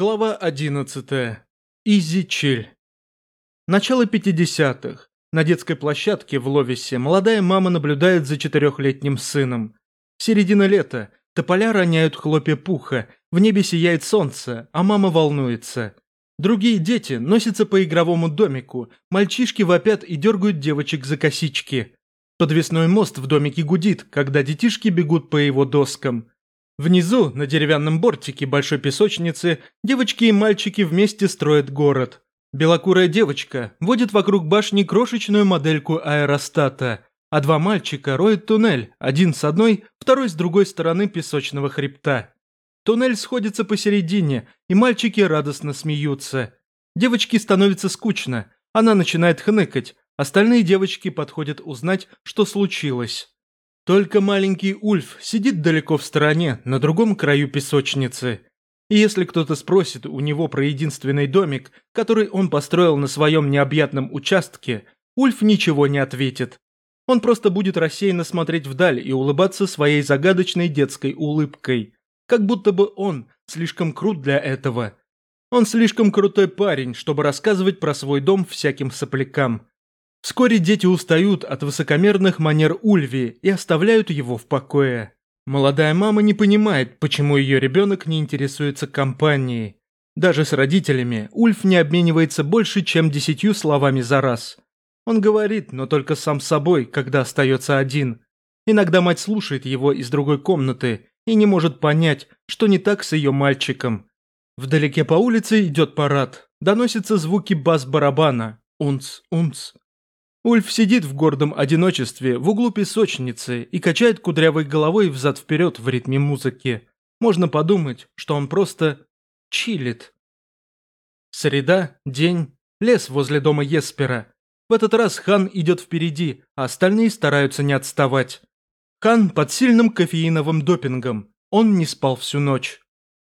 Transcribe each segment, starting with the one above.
Глава 11. Изи Чиль. Начало 50-х. На детской площадке в Ловисе молодая мама наблюдает за четырехлетним сыном. Середина лета. Тополя роняют хлопья пуха, в небе сияет солнце, а мама волнуется. Другие дети носятся по игровому домику, мальчишки вопят и дергают девочек за косички. Подвесной мост в домике гудит, когда детишки бегут по его доскам. Внизу, на деревянном бортике большой песочницы, девочки и мальчики вместе строят город. Белокурая девочка водит вокруг башни крошечную модельку аэростата, а два мальчика роют туннель, один с одной, второй с другой стороны песочного хребта. Туннель сходится посередине, и мальчики радостно смеются. Девочке становится скучно, она начинает хныкать, остальные девочки подходят узнать, что случилось. Только маленький Ульф сидит далеко в стороне, на другом краю песочницы. И если кто-то спросит у него про единственный домик, который он построил на своем необъятном участке, Ульф ничего не ответит. Он просто будет рассеянно смотреть вдаль и улыбаться своей загадочной детской улыбкой. Как будто бы он слишком крут для этого. Он слишком крутой парень, чтобы рассказывать про свой дом всяким соплякам. Вскоре дети устают от высокомерных манер Ульви и оставляют его в покое. Молодая мама не понимает, почему ее ребенок не интересуется компанией. Даже с родителями Ульф не обменивается больше, чем десятью словами за раз. Он говорит, но только сам собой, когда остается один. Иногда мать слушает его из другой комнаты и не может понять, что не так с ее мальчиком. Вдалеке по улице идет парад. Доносятся звуки бас-барабана. Унц, унц. Ульф сидит в гордом одиночестве в углу песочницы и качает кудрявой головой взад-вперед в ритме музыки. Можно подумать, что он просто чилит. Среда, день, лес возле дома Еспера. В этот раз Хан идет впереди, а остальные стараются не отставать. Хан под сильным кофеиновым допингом. Он не спал всю ночь.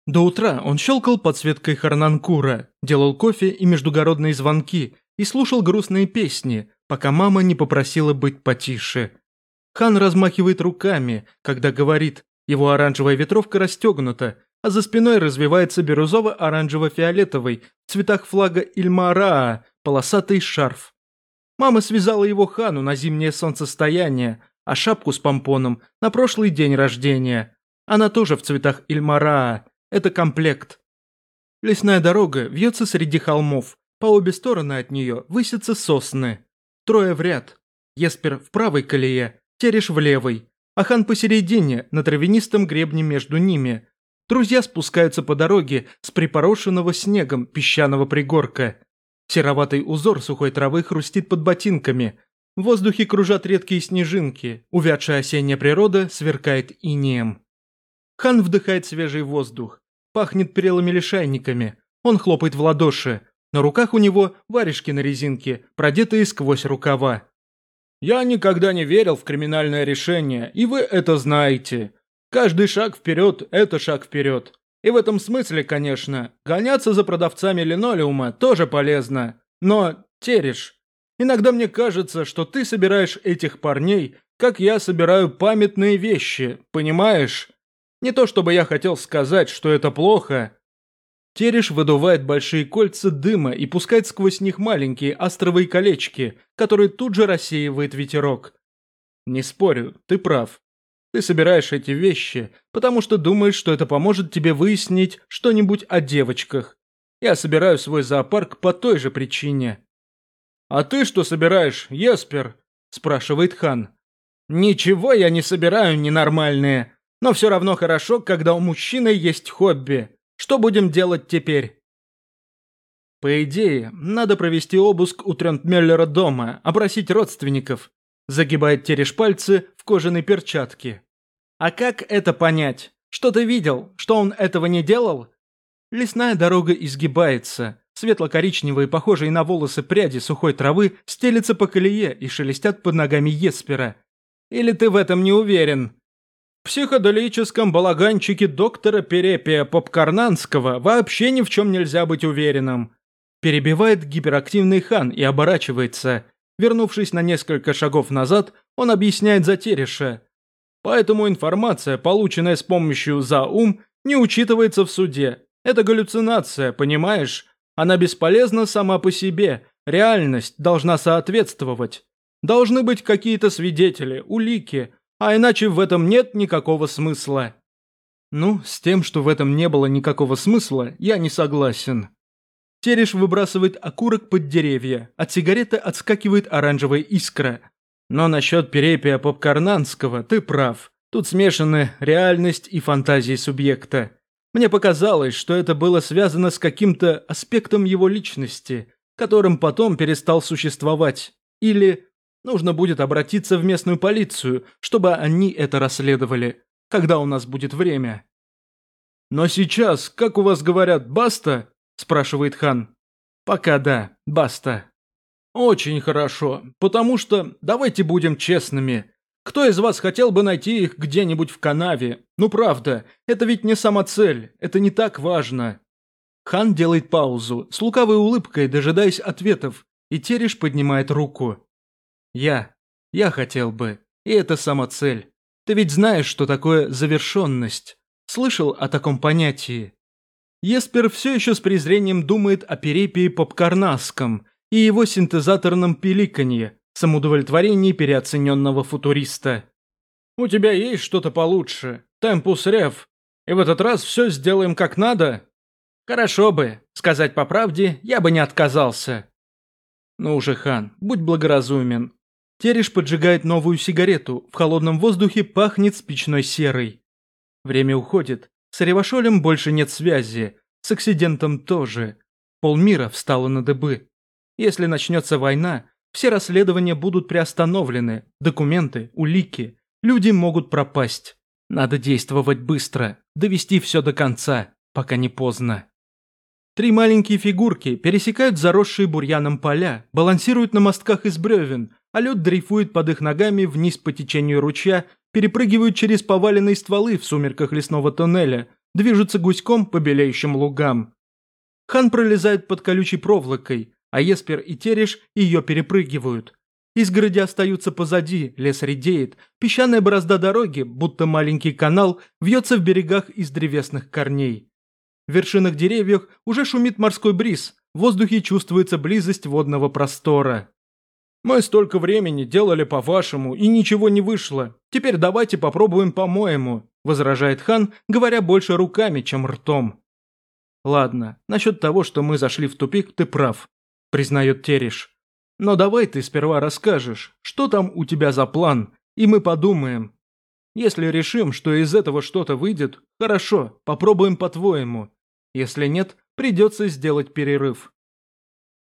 До утра он щелкал подсветкой Харнанкура, делал кофе и междугородные звонки и слушал грустные песни, пока мама не попросила быть потише. Хан размахивает руками, когда говорит, его оранжевая ветровка расстегнута, а за спиной развивается бирюзово-оранжево-фиолетовый в цветах флага Ильмараа полосатый шарф. Мама связала его Хану на зимнее солнцестояние, а шапку с помпоном на прошлый день рождения. Она тоже в цветах Ильмараа, это комплект. Лесная дорога вьется среди холмов, по обе стороны от нее высятся сосны. Трое в ряд. Еспер в правой колее, Тереш в левой, а хан посередине, на травянистом гребне между ними. Друзья спускаются по дороге с припорошенного снегом песчаного пригорка. Сероватый узор сухой травы хрустит под ботинками. В воздухе кружат редкие снежинки, увядшая осенняя природа сверкает инеем. Хан вдыхает свежий воздух. Пахнет прелыми лишайниками. Он хлопает в ладоши. На руках у него варежки на резинке, продетые сквозь рукава. «Я никогда не верил в криминальное решение, и вы это знаете. Каждый шаг вперед – это шаг вперед. И в этом смысле, конечно, гоняться за продавцами линолеума тоже полезно. Но, Тереш, иногда мне кажется, что ты собираешь этих парней, как я собираю памятные вещи, понимаешь? Не то чтобы я хотел сказать, что это плохо, Тереш выдувает большие кольца дыма и пускает сквозь них маленькие астровые колечки, которые тут же рассеивает ветерок. Не спорю, ты прав. Ты собираешь эти вещи, потому что думаешь, что это поможет тебе выяснить что-нибудь о девочках. Я собираю свой зоопарк по той же причине. «А ты что собираешь, Еспер?» – спрашивает Хан. «Ничего я не собираю, ненормальные. Но все равно хорошо, когда у мужчины есть хобби. Что будем делать теперь? По идее, надо провести обыск у Трентмеллера дома, опросить родственников. Загибает тереш пальцы в кожаной перчатке. А как это понять? Что ты видел? Что он этого не делал? Лесная дорога изгибается. Светло-коричневые, похожие на волосы пряди сухой травы, стелятся по колее и шелестят под ногами Еспера. Или ты в этом не уверен? Психоделическом балаганчике доктора Перепия Попкарнанского вообще ни в чем нельзя быть уверенным. Перебивает гиперактивный хан и оборачивается. Вернувшись на несколько шагов назад, он объясняет Затериша. Поэтому информация, полученная с помощью ЗАУМ, не учитывается в суде. Это галлюцинация, понимаешь? Она бесполезна сама по себе, реальность должна соответствовать. Должны быть какие-то свидетели, улики, а иначе в этом нет никакого смысла. Ну, с тем, что в этом не было никакого смысла, я не согласен. Тереш выбрасывает окурок под деревья, от сигареты отскакивает оранжевая искра. Но насчет перепия Попкарнанского ты прав. Тут смешаны реальность и фантазии субъекта. Мне показалось, что это было связано с каким-то аспектом его личности, которым потом перестал существовать. Или нужно будет обратиться в местную полицию, чтобы они это расследовали когда у нас будет время. Но сейчас, как у вас говорят, баста? спрашивает хан. Пока да, баста. Очень хорошо, потому что, давайте будем честными, кто из вас хотел бы найти их где-нибудь в канаве? Ну правда, это ведь не сама цель, это не так важно. Хан делает паузу, с лукавой улыбкой дожидаясь ответов, и Тереш поднимает руку. Я, я хотел бы, и это сама цель. Ты ведь знаешь, что такое завершенность. Слышал о таком понятии? Еспер все еще с презрением думает о перепии Попкарнасском и его синтезаторном пеликанье, самоудовлетворении переоцененного футуриста. «У тебя есть что-то получше? Темпус Рев. И в этот раз все сделаем как надо?» «Хорошо бы. Сказать по правде, я бы не отказался». «Ну уже, хан, будь благоразумен. Тереш поджигает новую сигарету, в холодном воздухе пахнет спичной серой. Время уходит, с Ревашолем больше нет связи, с акцидентом тоже. Полмира встало на дыбы. Если начнется война, все расследования будут приостановлены, документы, улики, люди могут пропасть. Надо действовать быстро, довести все до конца, пока не поздно. Три маленькие фигурки пересекают заросшие бурьяном поля, балансируют на мостках из бревен, а лед дрейфует под их ногами вниз по течению ручья, перепрыгивают через поваленные стволы в сумерках лесного тоннеля, движутся гуськом по белеющим лугам. Хан пролезает под колючей проволокой, а Еспер и Тереш ее перепрыгивают. Изгороди остаются позади, лес редеет, песчаная борозда дороги, будто маленький канал, вьется в берегах из древесных корней. В вершинах деревьев уже шумит морской бриз, в воздухе чувствуется близость водного простора. Мы столько времени делали по-вашему, и ничего не вышло. Теперь давайте попробуем по-моему», – возражает хан, говоря больше руками, чем ртом. «Ладно, насчет того, что мы зашли в тупик, ты прав», – признает Тереш. «Но давай ты сперва расскажешь, что там у тебя за план, и мы подумаем. Если решим, что из этого что-то выйдет, хорошо, попробуем по-твоему. Если нет, придется сделать перерыв».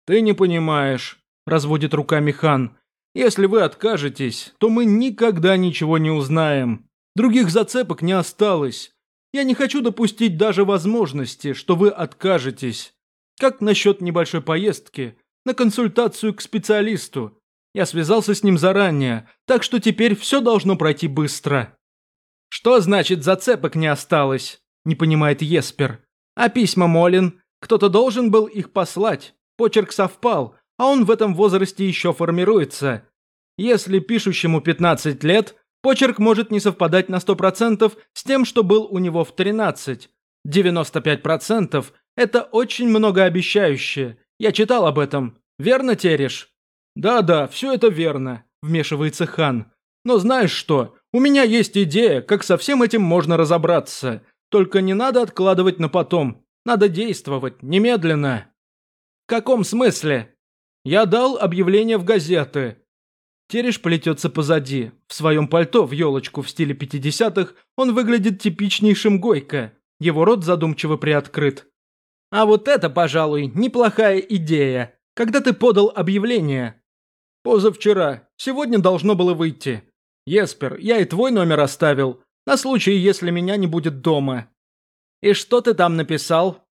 «Ты не понимаешь», разводит руками хан. Если вы откажетесь, то мы никогда ничего не узнаем. Других зацепок не осталось. Я не хочу допустить даже возможности, что вы откажетесь. Как насчет небольшой поездки на консультацию к специалисту? Я связался с ним заранее, так что теперь все должно пройти быстро. Что значит зацепок не осталось? Не понимает Еспер. А письма Молин? Кто-то должен был их послать. Почерк совпал, а он в этом возрасте еще формируется. Если пишущему 15 лет, почерк может не совпадать на 100% с тем, что был у него в 13. 95% – это очень многообещающее. Я читал об этом. Верно, Тереш? Да-да, все это верно, вмешивается Хан. Но знаешь что? У меня есть идея, как со всем этим можно разобраться. Только не надо откладывать на потом. Надо действовать, немедленно. В каком смысле? Я дал объявление в газеты. Тереш плетется позади. В своем пальто в елочку в стиле 50-х он выглядит типичнейшим Гойко. Его рот задумчиво приоткрыт. А вот это, пожалуй, неплохая идея. Когда ты подал объявление? Позавчера. Сегодня должно было выйти. Еспер, я и твой номер оставил. На случай, если меня не будет дома. И что ты там написал?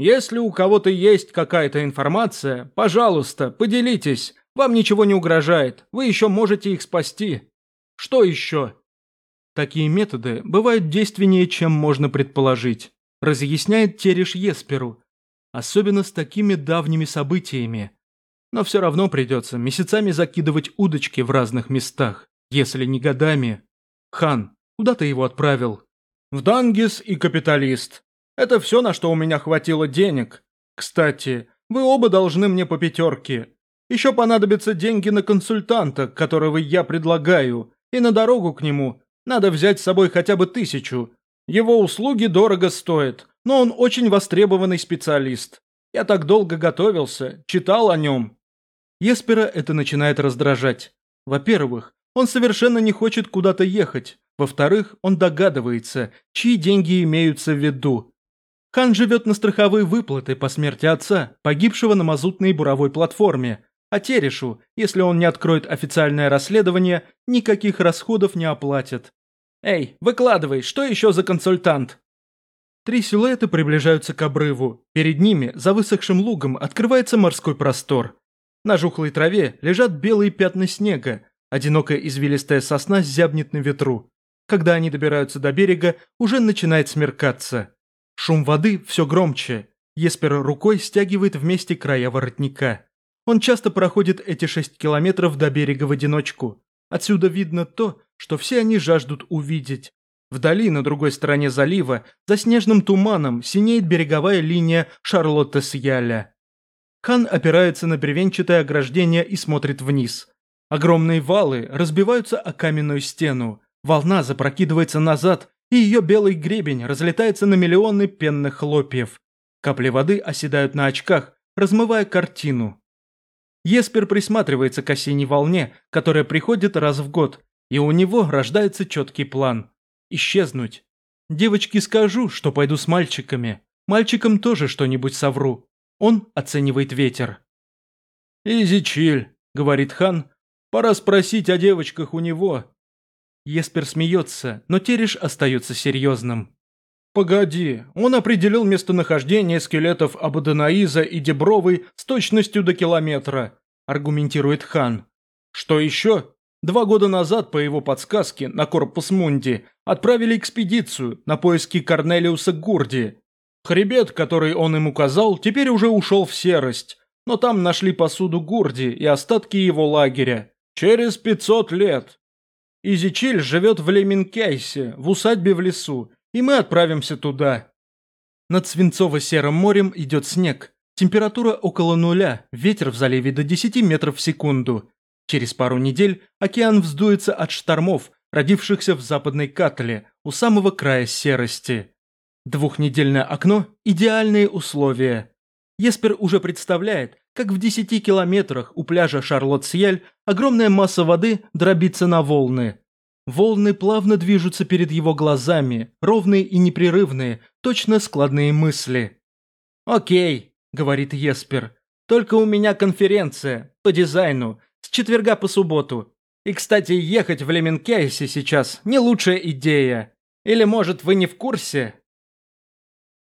Если у кого-то есть какая-то информация, пожалуйста, поделитесь. Вам ничего не угрожает. Вы еще можете их спасти. Что еще? Такие методы бывают действеннее, чем можно предположить, разъясняет Тереш Есперу. Особенно с такими давними событиями. Но все равно придется месяцами закидывать удочки в разных местах, если не годами. Хан, куда ты его отправил? В Дангис и Капиталист. Это все, на что у меня хватило денег. Кстати, вы оба должны мне по пятерке. Еще понадобятся деньги на консультанта, которого я предлагаю, и на дорогу к нему надо взять с собой хотя бы тысячу. Его услуги дорого стоят, но он очень востребованный специалист. Я так долго готовился, читал о нем. Еспера это начинает раздражать. Во-первых, он совершенно не хочет куда-то ехать. Во-вторых, он догадывается, чьи деньги имеются в виду. Хан живет на страховые выплаты по смерти отца, погибшего на мазутной буровой платформе, а Терешу, если он не откроет официальное расследование, никаких расходов не оплатят. «Эй, выкладывай, что еще за консультант?» Три силуэта приближаются к обрыву. Перед ними, за высохшим лугом, открывается морской простор. На жухлой траве лежат белые пятна снега. Одинокая извилистая сосна зябнет на ветру. Когда они добираются до берега, уже начинает смеркаться. Шум воды все громче. Еспер рукой стягивает вместе края воротника. Он часто проходит эти шесть километров до берега в одиночку. Отсюда видно то, что все они жаждут увидеть. Вдали, на другой стороне залива, за снежным туманом синеет береговая линия Шарлотта-Сьяля. Хан опирается на бревенчатое ограждение и смотрит вниз. Огромные валы разбиваются о каменную стену. Волна запрокидывается назад и ее белый гребень разлетается на миллионы пенных хлопьев. Капли воды оседают на очках, размывая картину. Еспер присматривается к осенней волне, которая приходит раз в год, и у него рождается четкий план – исчезнуть. Девочке скажу, что пойду с мальчиками. Мальчикам тоже что-нибудь совру. Он оценивает ветер. «Изи чиль», – говорит хан, – «пора спросить о девочках у него. Еспер смеется, но Тереш остается серьезным. «Погоди, он определил местонахождение скелетов Абаданаиза и Дебровой с точностью до километра», – аргументирует Хан. «Что еще? Два года назад, по его подсказке, на Корпус Мунди отправили экспедицию на поиски Корнелиуса Гурди. Хребет, который он им указал, теперь уже ушел в серость, но там нашли посуду Гурди и остатки его лагеря. Через 500 лет. Изичиль живет в Леминкейсе, в усадьбе в лесу, и мы отправимся туда. Над Свинцово-серым морем идет снег. Температура около нуля, ветер в заливе до 10 метров в секунду. Через пару недель океан вздуется от штормов, родившихся в западной Катле, у самого края серости. Двухнедельное окно – идеальные условия. Еспер уже представляет, как в 10 километрах у пляжа Шарлотт-Сьель огромная масса воды дробится на волны. Волны плавно движутся перед его глазами, ровные и непрерывные, точно складные мысли. «Окей», — говорит Еспер, — «только у меня конференция по дизайну с четверга по субботу. И, кстати, ехать в Леменкейсе сейчас не лучшая идея. Или, может, вы не в курсе?»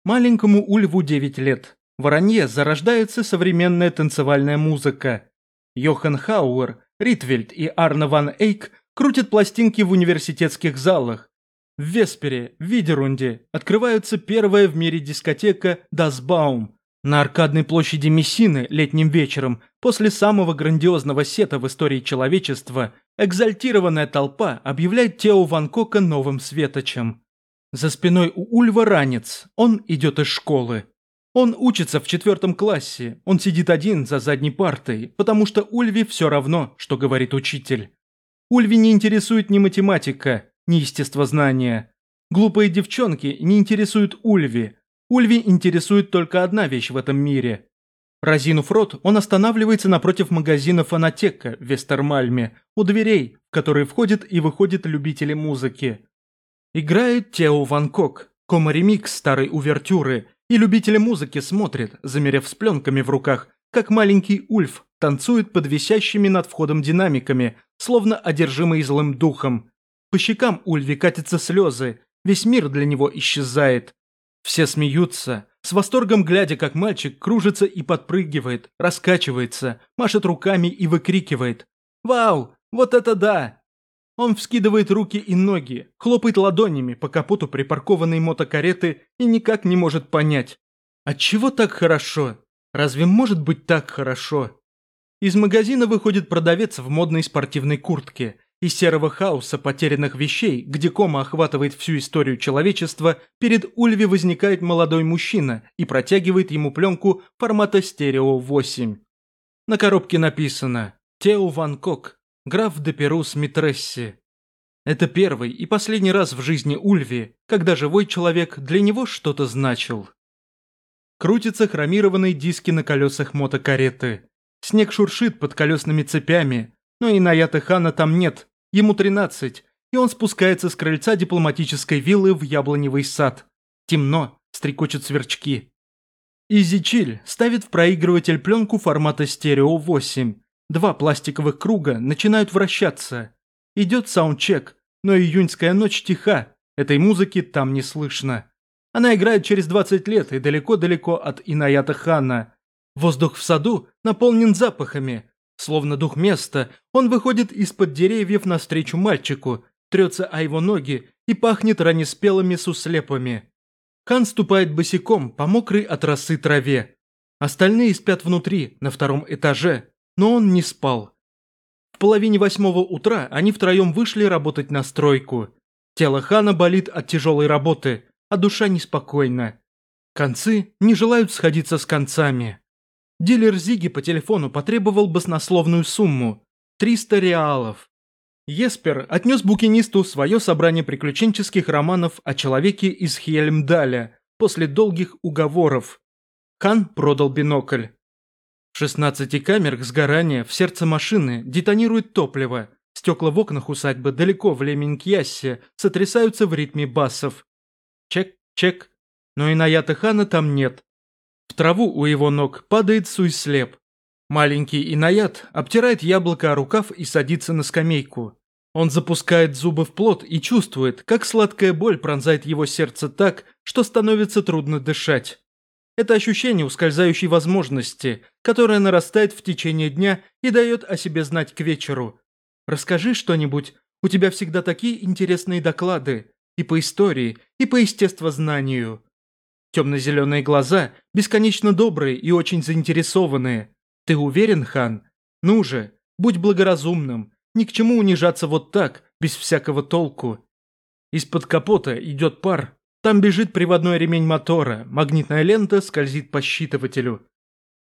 Маленькому Ульву 9 лет. В Оранье зарождается современная танцевальная музыка. Йохан Хауэр, Ритвельд и Арна ван Эйк крутят пластинки в университетских залах. В Веспере, в Видерунде, открывается первая в мире дискотека «Das Baum». На аркадной площади Мессины летним вечером, после самого грандиозного сета в истории человечества, экзальтированная толпа объявляет Тео Ван Кока новым светочем. За спиной у Ульва ранец, он идет из школы. Он учится в четвертом классе, он сидит один за задней партой, потому что Ульви все равно, что говорит учитель. Ульви не интересует ни математика, ни естествознание. Глупые девчонки не интересуют Ульви. Ульви интересует только одна вещь в этом мире. Разинув рот, он останавливается напротив магазина «Фонотека» в Вестермальме, у дверей, в которые входят и выходят любители музыки. Играет Тео Ван Кок, кома-ремикс старой увертюры – и любители музыки смотрят, замерев с пленками в руках, как маленький Ульф танцует под висящими над входом динамиками, словно одержимый злым духом. По щекам Ульви катятся слезы, весь мир для него исчезает. Все смеются, с восторгом глядя, как мальчик кружится и подпрыгивает, раскачивается, машет руками и выкрикивает. «Вау! Вот это да! Он вскидывает руки и ноги, хлопает ладонями по капоту припаркованной мотокареты и никак не может понять. Отчего так хорошо? Разве может быть так хорошо? Из магазина выходит продавец в модной спортивной куртке. Из серого хаоса потерянных вещей, где кома охватывает всю историю человечества, перед Ульви возникает молодой мужчина и протягивает ему пленку формата стерео 8. На коробке написано «Тео Ван Кок, граф де Перус Митресси». Это первый и последний раз в жизни Ульви, когда живой человек для него что-то значил. Крутятся хромированные диски на колесах мотокареты. Снег шуршит под колесными цепями, но и Наята Хана там нет, ему 13, и он спускается с крыльца дипломатической виллы в яблоневый сад. Темно, стрекочут сверчки. Изи Чиль ставит в проигрыватель пленку формата стерео 8. Два пластиковых круга начинают вращаться. Идет саундчек, но июньская ночь тиха, этой музыки там не слышно. Она играет через 20 лет и далеко-далеко от Инаята Хана. Воздух в саду наполнен запахами. Словно дух места, он выходит из-под деревьев навстречу мальчику, трется о его ноги и пахнет ранеспелыми суслепами. Хан ступает босиком по мокрой от росы траве. Остальные спят внутри, на втором этаже, но он не спал. В половине восьмого утра они втроем вышли работать на стройку. Тело Хана болит от тяжелой работы, а душа неспокойна. Концы не желают сходиться с концами. Дилер Зиги по телефону потребовал баснословную сумму – 300 реалов. Еспер отнес букинисту свое собрание приключенческих романов о человеке из Хельмдаля после долгих уговоров. Хан продал бинокль. В 16 камерах сгорания в сердце машины детонирует топливо. Стекла в окнах усадьбы далеко в Леминкьяссе сотрясаются в ритме басов. Чек, чек. Но и Наята Хана там нет. В траву у его ног падает суйслеп. Маленький Инаят обтирает яблоко о рукав и садится на скамейку. Он запускает зубы в плот и чувствует, как сладкая боль пронзает его сердце так, что становится трудно дышать. Это ощущение ускользающей возможности, которое нарастает в течение дня и дает о себе знать к вечеру. Расскажи что-нибудь, у тебя всегда такие интересные доклады. И по истории, и по естествознанию. Темно-зеленые глаза, бесконечно добрые и очень заинтересованные. Ты уверен, хан? Ну же, будь благоразумным. Ни к чему унижаться вот так, без всякого толку. Из-под капота идет пар, там бежит приводной ремень мотора, магнитная лента скользит по считывателю.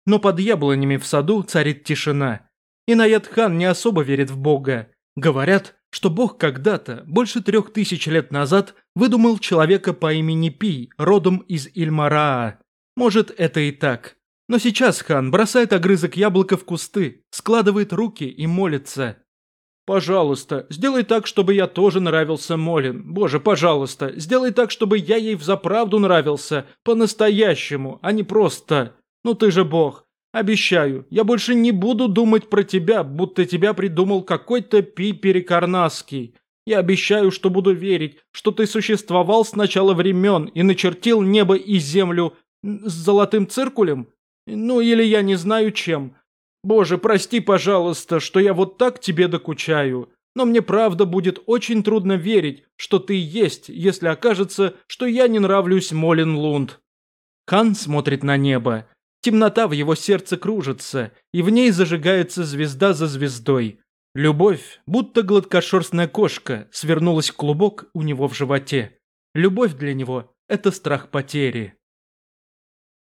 Но под яблонями в саду царит тишина. И Наят Хан не особо верит в Бога. Говорят, что Бог когда-то, больше трех тысяч лет назад, выдумал человека по имени Пи, родом из Ильмараа. Может, это и так. Но сейчас хан бросает огрызок яблока в кусты, складывает руки и молится. Пожалуйста, сделай так, чтобы я тоже нравился Молин. Боже, пожалуйста, сделай так, чтобы я ей взаправду нравился. По-настоящему, а не просто. Ну ты же бог. Обещаю, я больше не буду думать про тебя, будто тебя придумал какой-то Пи Перекарнасский. Я обещаю, что буду верить, что ты существовал с начала времен и начертил небо и землю с золотым циркулем. Ну или я не знаю чем. Боже, прости, пожалуйста, что я вот так тебе докучаю. Но мне правда будет очень трудно верить, что ты есть, если окажется, что я не нравлюсь Молин Лунд. Хан смотрит на небо. Темнота в его сердце кружится, и в ней зажигается звезда за звездой. Любовь, будто гладкошерстная кошка, свернулась в клубок у него в животе. Любовь для него – это страх потери.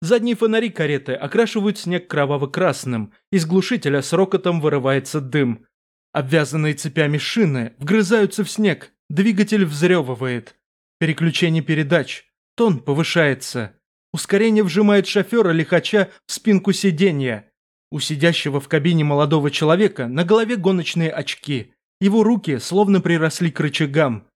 Задние фонари кареты окрашивают снег кроваво-красным, из глушителя с рокотом вырывается дым. Обвязанные цепями шины вгрызаются в снег, двигатель взрёвывает. Переключение передач, тон повышается. Ускорение вжимает шофера лихача в спинку сиденья. У сидящего в кабине молодого человека на голове гоночные очки. Его руки словно приросли к рычагам.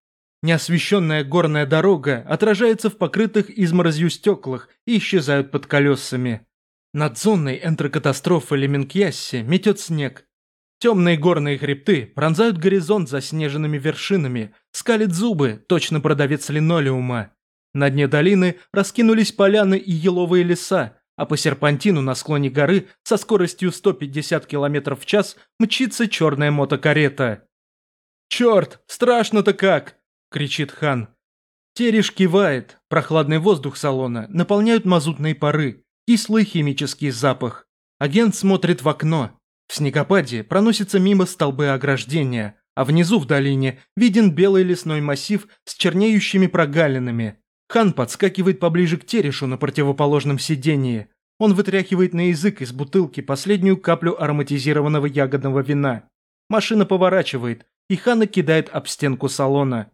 Неосвещенная горная дорога отражается в покрытых изморозью стеклах и исчезают под колесами. Над зоной энтрокатастрофы Леменкьясси метет снег. Темные горные хребты пронзают горизонт заснеженными вершинами, скалит зубы, точно продавец линолеума. На дне долины раскинулись поляны и еловые леса, а по серпантину на склоне горы со скоростью 150 км в час мчится черная мотокарета. «Черт, страшно-то как!» – кричит Хан. Тереш кивает, прохладный воздух салона наполняют мазутные пары, кислый химический запах. Агент смотрит в окно. В снегопаде проносятся мимо столбы ограждения, а внизу в долине виден белый лесной массив с чернеющими прогалинами. Хан подскакивает поближе к Терешу на противоположном сидении. Он вытряхивает на язык из бутылки последнюю каплю ароматизированного ягодного вина. Машина поворачивает, и Хана кидает об стенку салона.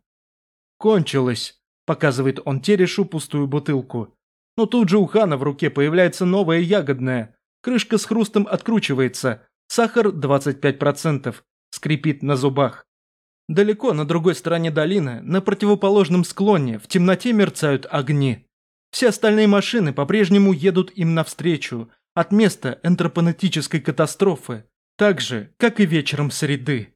«Кончилось», – показывает он Терешу пустую бутылку. Но тут же у Хана в руке появляется новая ягодная. Крышка с хрустом откручивается. Сахар 25%. Скрипит на зубах. Далеко, на другой стороне долины, на противоположном склоне, в темноте мерцают огни. Все остальные машины по-прежнему едут им навстречу, от места энтропонетической катастрофы, так же, как и вечером среды.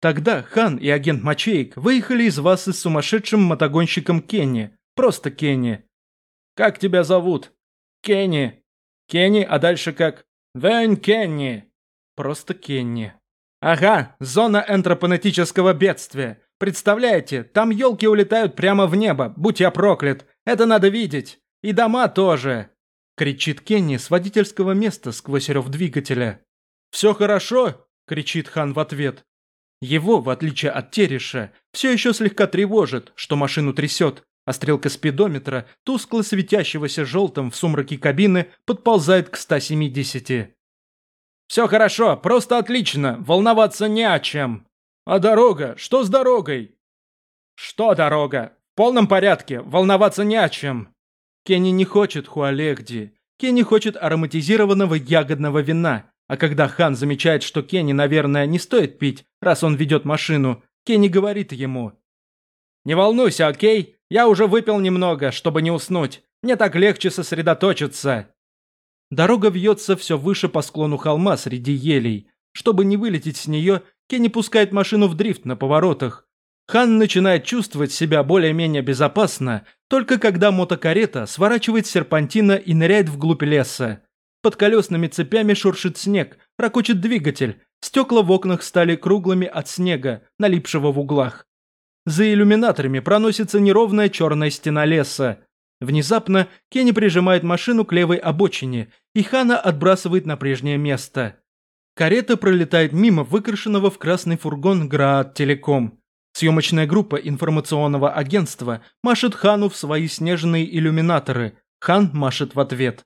Тогда Хан и агент Мачейк выехали из Васы с сумасшедшим мотогонщиком Кенни, просто Кенни. «Как тебя зовут?» «Кенни». «Кенни, а дальше как?» «Вэн Кенни». Просто Кенни. Ага, зона энтропонетического бедствия. Представляете, там елки улетают прямо в небо, будь я проклят. Это надо видеть. И дома тоже. Кричит Кенни с водительского места сквозь рев двигателя. «Все хорошо?» – кричит Хан в ответ. Его, в отличие от Тереша, все еще слегка тревожит, что машину трясет, а стрелка спидометра, тускло светящегося желтым в сумраке кабины, подползает к 170. «Все хорошо, просто отлично, волноваться не о чем. А дорога? Что с дорогой?» «Что дорога? В полном порядке, волноваться не о чем». Кенни не хочет хуалегди. Кенни хочет ароматизированного ягодного вина. А когда Хан замечает, что Кенни, наверное, не стоит пить, раз он ведет машину, Кенни говорит ему. «Не волнуйся, окей? Я уже выпил немного, чтобы не уснуть. Мне так легче сосредоточиться». Дорога вьется все выше по склону холма среди елей. Чтобы не вылететь с нее, Кенни пускает машину в дрифт на поворотах. Хан начинает чувствовать себя более-менее безопасно, только когда мотокарета сворачивает с серпантина и ныряет вглубь леса. Под колесными цепями шуршит снег, ракочет двигатель, стекла в окнах стали круглыми от снега, налипшего в углах. За иллюминаторами проносится неровная черная стена леса. Внезапно Кенни прижимает машину к левой обочине, и Хана отбрасывает на прежнее место. Карета пролетает мимо выкрашенного в красный фургон Граат Телеком. Съемочная группа информационного агентства машет Хану в свои снежные иллюминаторы. Хан машет в ответ.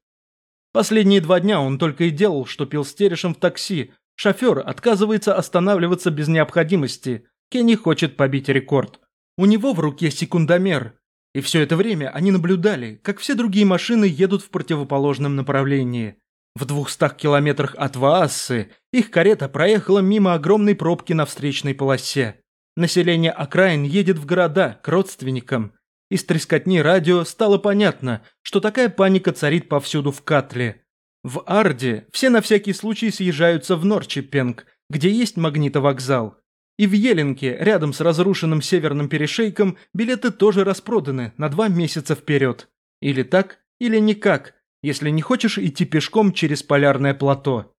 Последние два дня он только и делал, что пил с Терешем в такси. Шофер отказывается останавливаться без необходимости. Кенни хочет побить рекорд. У него в руке секундомер, и все это время они наблюдали, как все другие машины едут в противоположном направлении. В двухстах километрах от Ваассы их карета проехала мимо огромной пробки на встречной полосе. Население окраин едет в города, к родственникам. Из трескотни радио стало понятно, что такая паника царит повсюду в Катле. В Арде все на всякий случай съезжаются в Норчепенг, где есть магнитовокзал. И в Еленке, рядом с разрушенным северным перешейком, билеты тоже распроданы на два месяца вперед. Или так, или никак, если не хочешь идти пешком через полярное плато.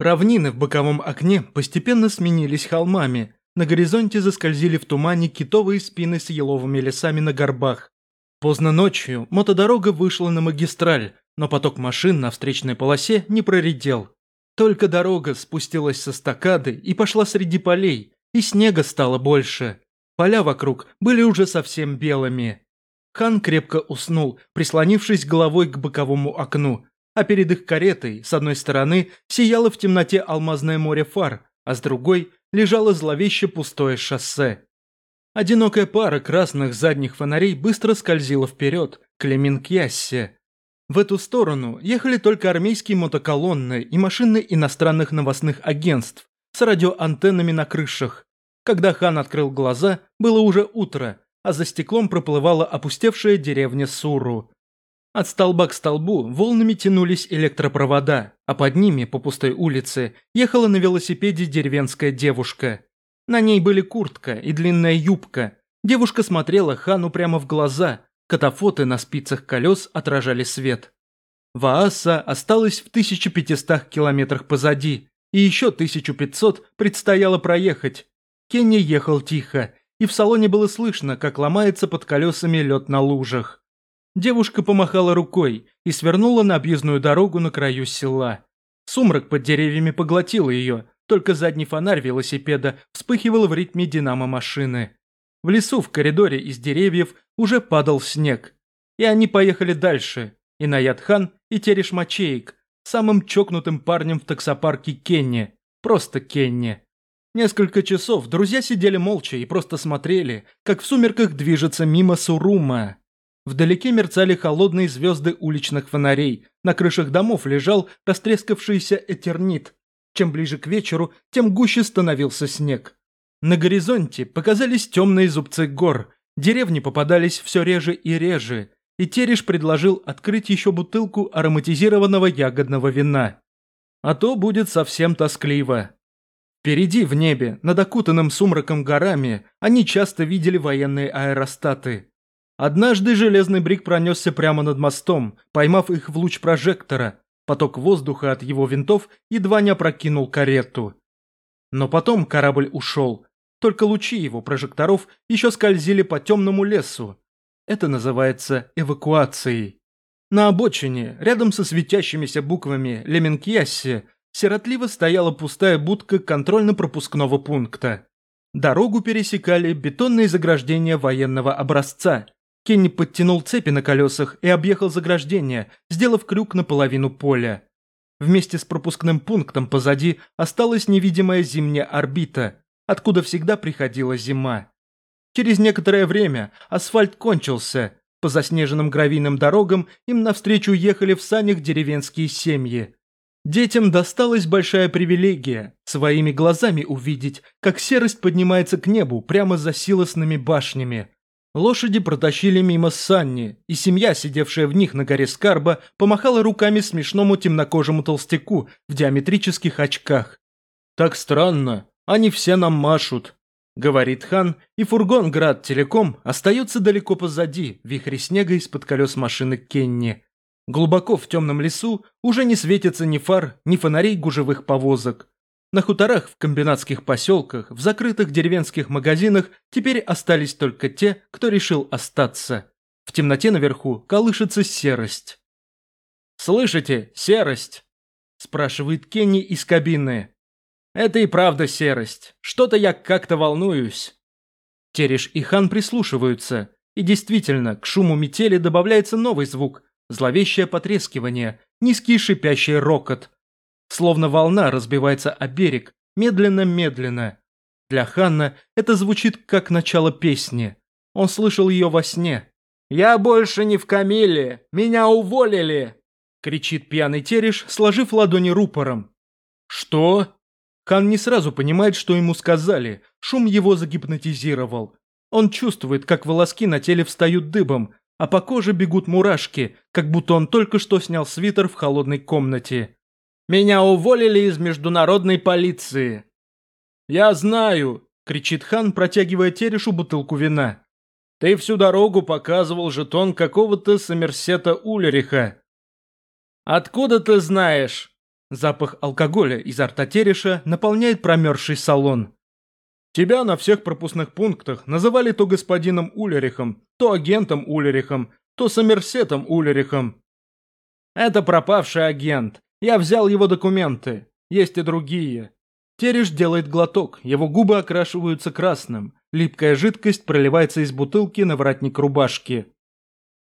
Равнины в боковом окне постепенно сменились холмами. На горизонте заскользили в тумане китовые спины с еловыми лесами на горбах. Поздно ночью мотодорога вышла на магистраль, но поток машин на встречной полосе не проредел. Только дорога спустилась со стакады и пошла среди полей, и снега стало больше. Поля вокруг были уже совсем белыми. Хан крепко уснул, прислонившись головой к боковому окну, а перед их каретой, с одной стороны, сияло в темноте алмазное море фар, а с другой лежало зловеще пустое шоссе. Одинокая пара красных задних фонарей быстро скользила вперед, к Леминкьяссе, в эту сторону ехали только армейские мотоколонны и машины иностранных новостных агентств с радиоантеннами на крышах. Когда хан открыл глаза, было уже утро, а за стеклом проплывала опустевшая деревня Суру. От столба к столбу волнами тянулись электропровода, а под ними, по пустой улице, ехала на велосипеде деревенская девушка. На ней были куртка и длинная юбка. Девушка смотрела хану прямо в глаза, Катафоты на спицах колес отражали свет. Вааса осталась в 1500 километрах позади, и еще 1500 предстояло проехать. Кенни ехал тихо, и в салоне было слышно, как ломается под колесами лед на лужах. Девушка помахала рукой и свернула на объездную дорогу на краю села. Сумрак под деревьями поглотил ее, только задний фонарь велосипеда вспыхивал в ритме динамо машины. В лесу в коридоре из деревьев уже падал снег. И они поехали дальше. И Наядхан, и Тереш Мачеик, самым чокнутым парнем в таксопарке Кенни. Просто Кенни. Несколько часов друзья сидели молча и просто смотрели, как в сумерках движется мимо Сурума. Вдалеке мерцали холодные звезды уличных фонарей, на крышах домов лежал растрескавшийся этернит. Чем ближе к вечеру, тем гуще становился снег. На горизонте показались темные зубцы гор, деревни попадались все реже и реже, и Тереш предложил открыть еще бутылку ароматизированного ягодного вина. А то будет совсем тоскливо. Впереди в небе, над окутанным сумраком горами, они часто видели военные аэростаты. Однажды железный брик пронесся прямо над мостом, поймав их в луч прожектора. Поток воздуха от его винтов едва не опрокинул карету. Но потом корабль ушел. Только лучи его прожекторов еще скользили по темному лесу. Это называется эвакуацией. На обочине, рядом со светящимися буквами Леменкьяссе, сиротливо стояла пустая будка контрольно-пропускного пункта. Дорогу пересекали бетонные заграждения военного образца, Кенни подтянул цепи на колесах и объехал заграждение, сделав крюк наполовину поля. Вместе с пропускным пунктом позади осталась невидимая зимняя орбита, откуда всегда приходила зима. Через некоторое время асфальт кончился, по заснеженным гравийным дорогам им навстречу ехали в санях деревенские семьи. Детям досталась большая привилегия – своими глазами увидеть, как серость поднимается к небу прямо за силосными башнями – Лошади протащили мимо Санни, и семья, сидевшая в них на горе Скарба, помахала руками смешному темнокожему толстяку в диаметрических очках. «Так странно, они все нам машут», — говорит хан, и фургон Град Телеком остается далеко позади, в вихре снега из-под колес машины Кенни. Глубоко в темном лесу уже не светится ни фар, ни фонарей гужевых повозок. На хуторах, в комбинатских поселках, в закрытых деревенских магазинах теперь остались только те, кто решил остаться. В темноте наверху колышется серость. «Слышите, серость?» – спрашивает Кенни из кабины. «Это и правда серость. Что-то я как-то волнуюсь». Тереш и Хан прислушиваются. И действительно, к шуму метели добавляется новый звук – зловещее потрескивание, низкий шипящий рокот – Словно волна разбивается о берег, медленно-медленно. Для Ханна это звучит как начало песни. Он слышал ее во сне. «Я больше не в Камиле! Меня уволили!» кричит пьяный Тереш, сложив ладони рупором. «Что?» Хан не сразу понимает, что ему сказали. Шум его загипнотизировал. Он чувствует, как волоски на теле встают дыбом, а по коже бегут мурашки, как будто он только что снял свитер в холодной комнате. Меня уволили из международной полиции». «Я знаю», – кричит хан, протягивая Терешу бутылку вина. «Ты всю дорогу показывал жетон какого-то Сомерсета Улериха». «Откуда ты знаешь?» Запах алкоголя изо рта Тереша наполняет промерзший салон. «Тебя на всех пропускных пунктах называли то господином Улерихом, то агентом Улерихом, то Сомерсетом Улерихом». «Это пропавший агент. Я взял его документы. Есть и другие. Тереш делает глоток, его губы окрашиваются красным. Липкая жидкость проливается из бутылки на воротник рубашки.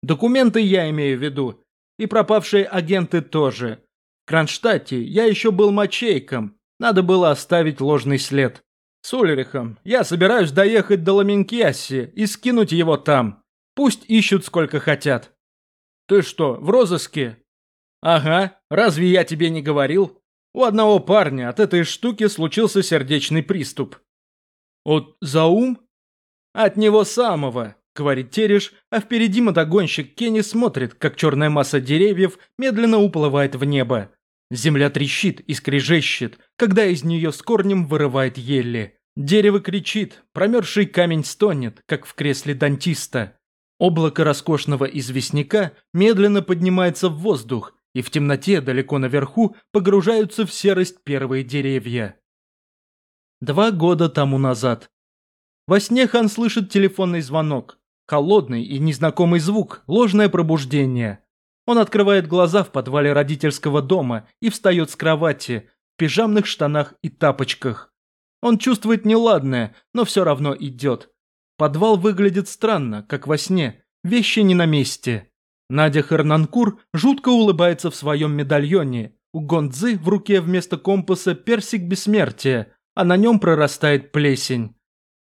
Документы я имею в виду. И пропавшие агенты тоже. В Кронштадте я еще был мачейком. Надо было оставить ложный след. С Ульрихом я собираюсь доехать до Ламенкьяси и скинуть его там. Пусть ищут сколько хотят. Ты что, в розыске? «Ага, разве я тебе не говорил? У одного парня от этой штуки случился сердечный приступ». «От Заум?» «От него самого», — говорит Тереш, а впереди мотогонщик Кенни смотрит, как черная масса деревьев медленно уплывает в небо. Земля трещит и скрежещет, когда из нее с корнем вырывает ели. Дерево кричит, промерзший камень стонет, как в кресле дантиста. Облако роскошного известняка медленно поднимается в воздух, и в темноте далеко наверху погружаются в серость первые деревья. Два года тому назад. Во сне Хан слышит телефонный звонок. Холодный и незнакомый звук, ложное пробуждение. Он открывает глаза в подвале родительского дома и встает с кровати. пижамных штанах и тапочках. Он чувствует неладное, но все равно идет. Подвал выглядит странно, как во сне, вещи не на месте. Надя Харнанкур жутко улыбается в своем медальоне. У Гондзы в руке вместо компаса персик бессмертия, а на нем прорастает плесень.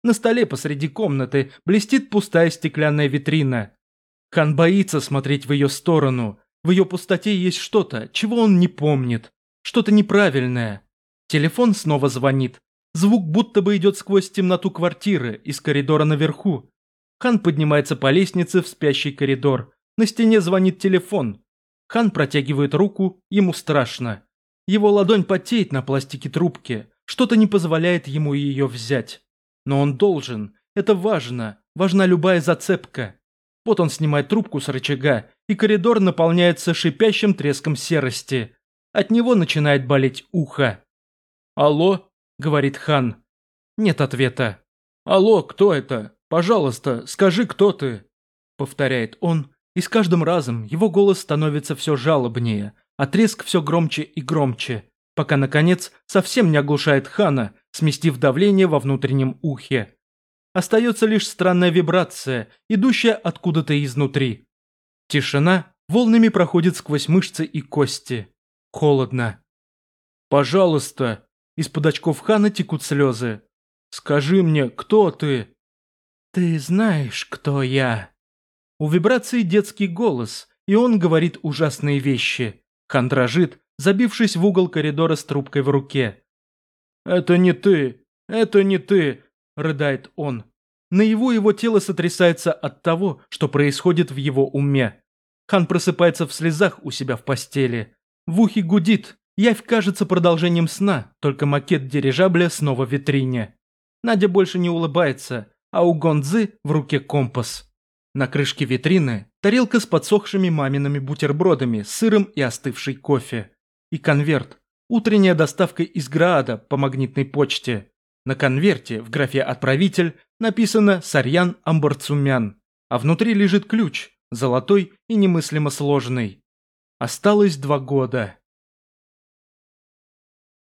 На столе посреди комнаты блестит пустая стеклянная витрина. Хан боится смотреть в ее сторону. В ее пустоте есть что-то, чего он не помнит. Что-то неправильное. Телефон снова звонит. Звук будто бы идет сквозь темноту квартиры, из коридора наверху. Хан поднимается по лестнице в спящий коридор. На стене звонит телефон. Хан протягивает руку, ему страшно. Его ладонь потеет на пластике трубки. Что-то не позволяет ему ее взять. Но он должен. Это важно. Важна любая зацепка. Вот он снимает трубку с рычага, и коридор наполняется шипящим треском серости. От него начинает болеть ухо. «Алло?» – говорит Хан. Нет ответа. «Алло, кто это? Пожалуйста, скажи, кто ты?» Повторяет он, и с каждым разом его голос становится все жалобнее, а треск все громче и громче, пока, наконец, совсем не оглушает Хана, сместив давление во внутреннем ухе. Остается лишь странная вибрация, идущая откуда-то изнутри. Тишина волнами проходит сквозь мышцы и кости. Холодно. «Пожалуйста!» Из-под очков Хана текут слезы. «Скажи мне, кто ты?» «Ты знаешь, кто я?» У вибрации детский голос, и он говорит ужасные вещи. Хан дрожит, забившись в угол коридора с трубкой в руке. «Это не ты! Это не ты!» – рыдает он. Наяву его тело сотрясается от того, что происходит в его уме. Хан просыпается в слезах у себя в постели. В ухе гудит. Явь кажется продолжением сна, только макет дирижабля снова в витрине. Надя больше не улыбается, а у Гонзы в руке компас. На крышке витрины тарелка с подсохшими мамиными бутербродами, сыром и остывший кофе. И конверт, Утренняя доставка из Граада по магнитной почте. На конверте в графе «Отправитель» написано «Сарьян Амбарцумян», а внутри лежит ключ, золотой и немыслимо сложный. Осталось два года.